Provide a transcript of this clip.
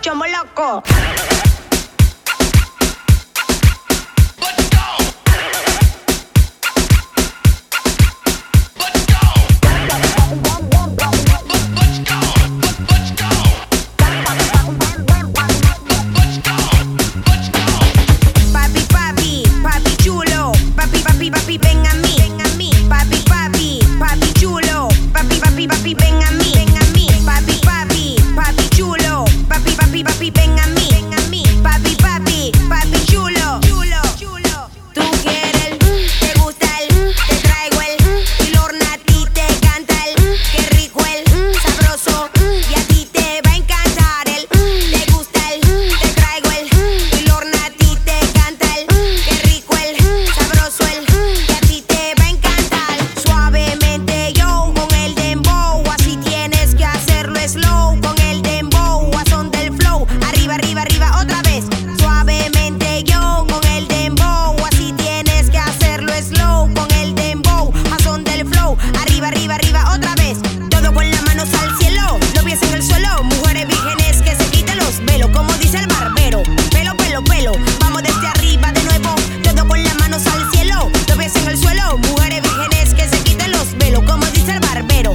chomo loco. Papi, papi, papi chulo, papi, papi, papi, ven. arriba otra vez. Suavemente yo con el dembow. Así tienes que hacerlo slow con el dembow. A son del flow. Arriba, arriba, arriba otra vez. Todo con las manos al cielo. Los pies en el suelo. Mujeres vírgenes que se quiten los velos. Como dice el barbero. Pelo, pelo, pelo. Vamos desde arriba de nuevo. Todo con las manos al cielo. Los pies en el suelo. Mujeres vírgenes que se quiten los velos. Como dice el barbero.